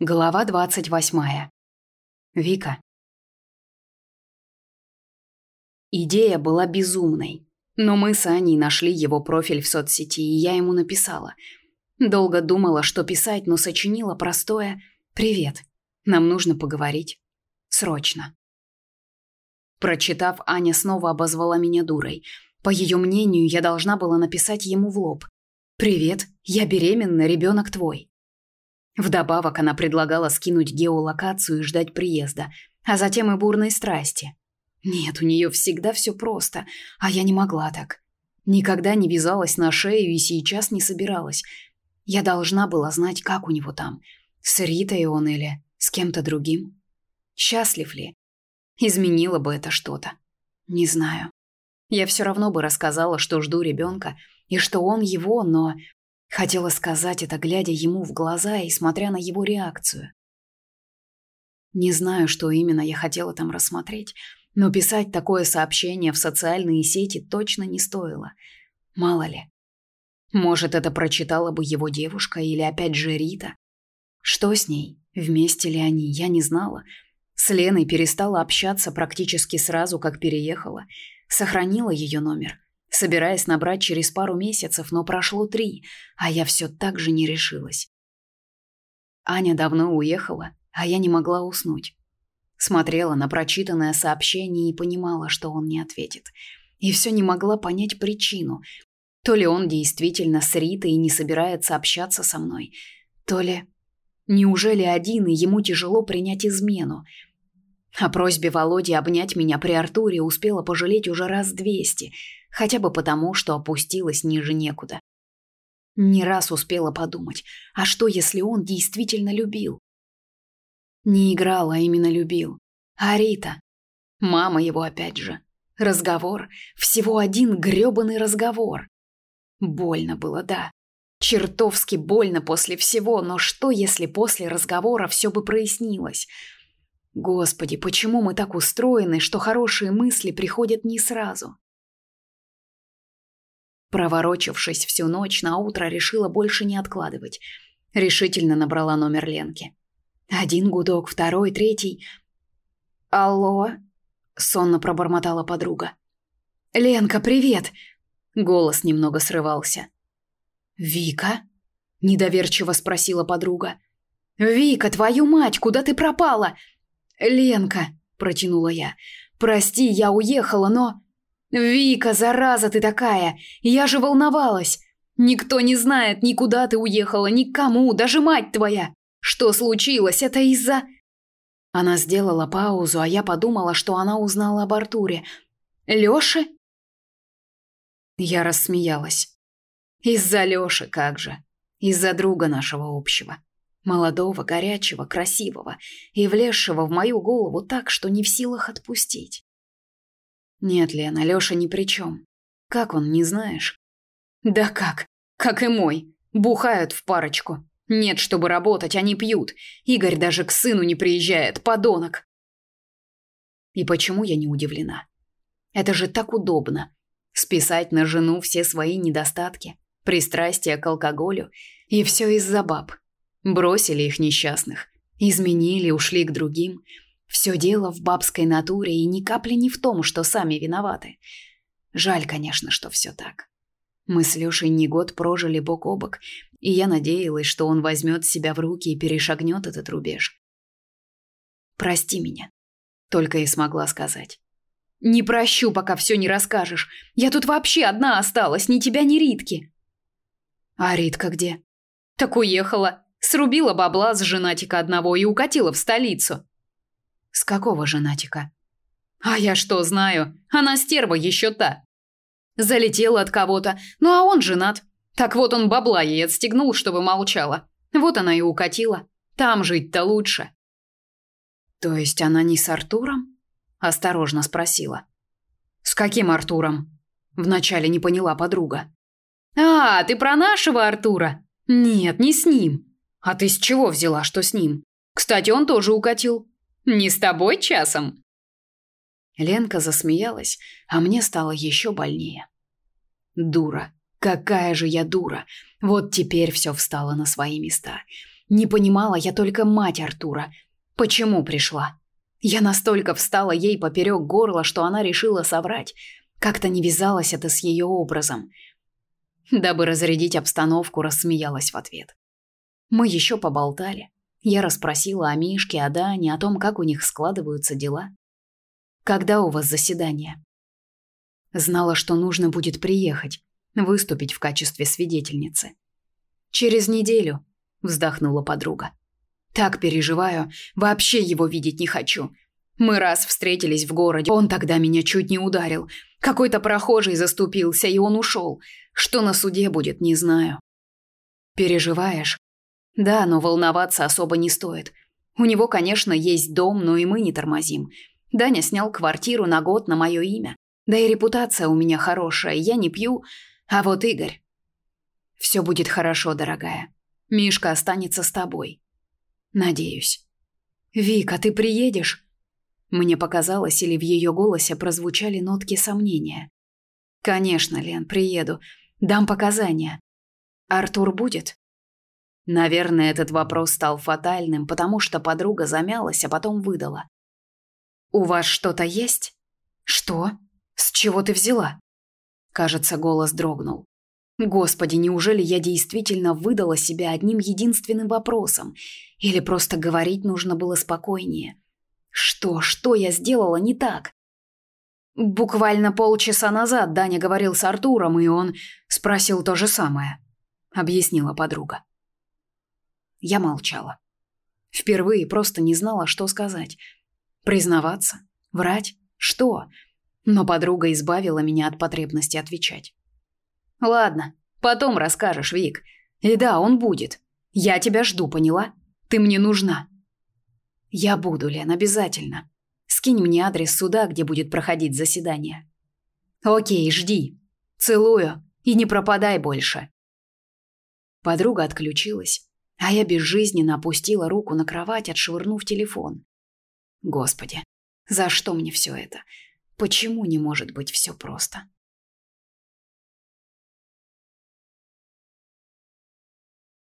Глава 28. Вика. Идея была безумной, но мы с Аней нашли его профиль в соцсети, и я ему написала. Долго думала, что писать, но сочинила простое «Привет, нам нужно поговорить. Срочно». Прочитав, Аня снова обозвала меня дурой. По ее мнению, я должна была написать ему в лоб. «Привет, я беременна, ребенок твой». Вдобавок она предлагала скинуть геолокацию и ждать приезда, а затем и бурной страсти. Нет, у нее всегда все просто, а я не могла так. Никогда не вязалась на шею и сейчас не собиралась. Я должна была знать, как у него там. С Ритой он или с кем-то другим. Счастлив ли? Изменило бы это что-то. Не знаю. Я все равно бы рассказала, что жду ребенка и что он его, но Хотела сказать это, глядя ему в глаза и смотря на его реакцию. Не знаю, что именно я хотела там рассмотреть, но писать такое сообщение в социальные сети точно не стоило. Мало ли. Может, это прочитала бы его девушка или опять же Рита. Что с ней? Вместе ли они? Я не знала. С Леной перестала общаться практически сразу, как переехала. Сохранила ее номер собираясь набрать через пару месяцев, но прошло три, а я все так же не решилась. Аня давно уехала, а я не могла уснуть. Смотрела на прочитанное сообщение и понимала, что он не ответит. И все не могла понять причину. То ли он действительно с Ритой и не собирается общаться со мной, то ли... Неужели один, и ему тяжело принять измену — о просьбе Володи обнять меня при Артуре успела пожалеть уже раз двести, хотя бы потому, что опустилась ниже некуда. Не раз успела подумать, а что, если он действительно любил? Не играл, а именно любил. Арита, Мама его опять же. Разговор. Всего один грёбаный разговор. Больно было, да. Чертовски больно после всего, но что, если после разговора все бы прояснилось? Господи, почему мы так устроены, что хорошие мысли приходят не сразу? Проворочившись всю ночь, на утро решила больше не откладывать. Решительно набрала номер Ленки. Один гудок, второй, третий. Алло, сонно пробормотала подруга. Ленка, привет. Голос немного срывался. Вика? недоверчиво спросила подруга. Вика, твою мать, куда ты пропала? «Ленка», – протянула я, – «прости, я уехала, но...» «Вика, зараза ты такая! Я же волновалась! Никто не знает, никуда ты уехала, никому, даже мать твоя! Что случилось? Это из-за...» Она сделала паузу, а я подумала, что она узнала об Артуре. «Лёше?» Я рассмеялась. «Из-за Лёши, как же! Из-за друга нашего общего!» молодого, горячего, красивого и влезшего в мою голову так, что не в силах отпустить. Нет, Лена, Лёша ни при чем. Как он, не знаешь? Да как? Как и мой. Бухают в парочку. Нет, чтобы работать, они пьют. Игорь даже к сыну не приезжает, подонок. И почему я не удивлена? Это же так удобно. Списать на жену все свои недостатки, пристрастие к алкоголю и все из-за баб бросили их несчастных, изменили, ушли к другим. Все дело в бабской натуре и ни капли не в том, что сами виноваты. Жаль, конечно, что все так. Мы с Лешей не год прожили бок о бок, и я надеялась, что он возьмет себя в руки и перешагнет этот рубеж. «Прости меня», — только и смогла сказать. «Не прощу, пока все не расскажешь. Я тут вообще одна осталась, ни тебя, ни Ритки». «А Ритка где?» «Так уехала. Срубила бабла с женатика одного и укатила в столицу. С какого женатика? А я что знаю? Она стерва еще та. Залетела от кого-то. Ну а он женат. Так вот он бабла ей отстегнул, чтобы молчала. Вот она и укатила. Там жить-то лучше. То есть она не с Артуром? осторожно спросила. С каким Артуром? Вначале не поняла подруга. А, ты про нашего Артура? Нет, не с ним. «А ты с чего взяла, что с ним? Кстати, он тоже укатил. Не с тобой часом». Ленка засмеялась, а мне стало еще больнее. «Дура! Какая же я дура! Вот теперь все встало на свои места. Не понимала я только мать Артура. Почему пришла? Я настолько встала ей поперек горла, что она решила соврать. Как-то не вязалось это с ее образом». Дабы разрядить обстановку, рассмеялась в ответ. Мы еще поболтали. Я расспросила о Мишке, о Дане, о том, как у них складываются дела. «Когда у вас заседание?» Знала, что нужно будет приехать, выступить в качестве свидетельницы. «Через неделю», — вздохнула подруга. «Так переживаю, вообще его видеть не хочу. Мы раз встретились в городе, он тогда меня чуть не ударил. Какой-то прохожий заступился, и он ушел. Что на суде будет, не знаю». «Переживаешь?» Да, но волноваться особо не стоит. У него, конечно, есть дом, но и мы не тормозим. Даня снял квартиру на год на мое имя. Да и репутация у меня хорошая, я не пью. А вот Игорь... Все будет хорошо, дорогая. Мишка останется с тобой. Надеюсь. Вика, ты приедешь? Мне показалось, или в ее голосе прозвучали нотки сомнения. Конечно, Лен, приеду. Дам показания. Артур будет? Наверное, этот вопрос стал фатальным, потому что подруга замялась, а потом выдала. «У вас что-то есть?» «Что? С чего ты взяла?» Кажется, голос дрогнул. «Господи, неужели я действительно выдала себя одним единственным вопросом? Или просто говорить нужно было спокойнее? Что, что я сделала не так?» Буквально полчаса назад Даня говорил с Артуром, и он спросил то же самое, объяснила подруга. Я молчала. Впервые просто не знала, что сказать. Признаваться? Врать? Что? Но подруга избавила меня от потребности отвечать. «Ладно, потом расскажешь, Вик. И да, он будет. Я тебя жду, поняла? Ты мне нужна». «Я буду, Лен, обязательно. Скинь мне адрес суда, где будет проходить заседание». «Окей, жди. Целую. И не пропадай больше». Подруга отключилась, а я безжизненно опустила руку на кровать, отшвырнув телефон. Господи, за что мне все это? Почему не может быть все просто?